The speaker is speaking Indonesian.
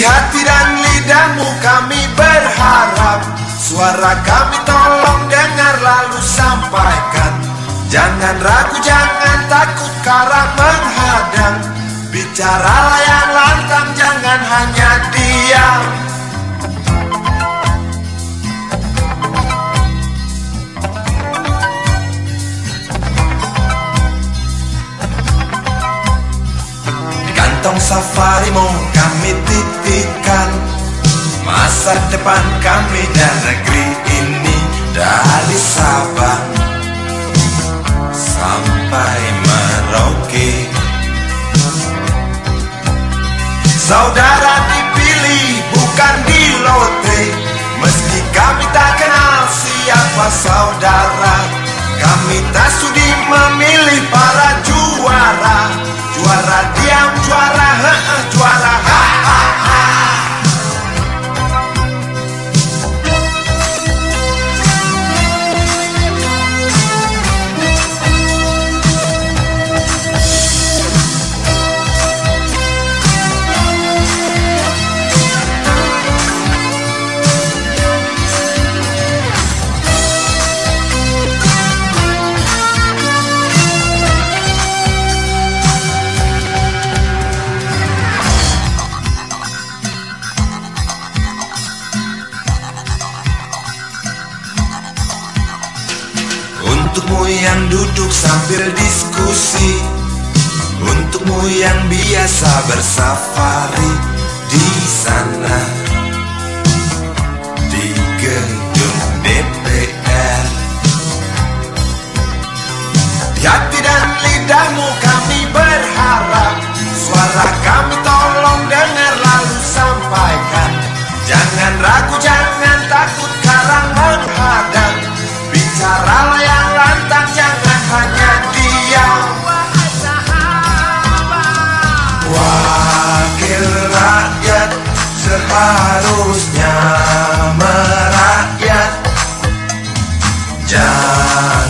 Hati dan lidahmu kami berharap. Suara kami tolong dengar lalu sampaikan. Jangan ragu, jangan takut karena menghadang. Bicaralah yang lantang, jangan hanya diam. Kantong safarimu kami titipkan Masa depan kami dan negeri ini Dari Sabang Untukmu yang duduk sambil diskusi. Untukmu yang biasa bersafari di sana. Di gedung DPR Di hati dan lidahmu kami berharap. Suara kami tolong dengar lalu sampaikan. Jangan ragu, jangan harusnya merakyat. Jangan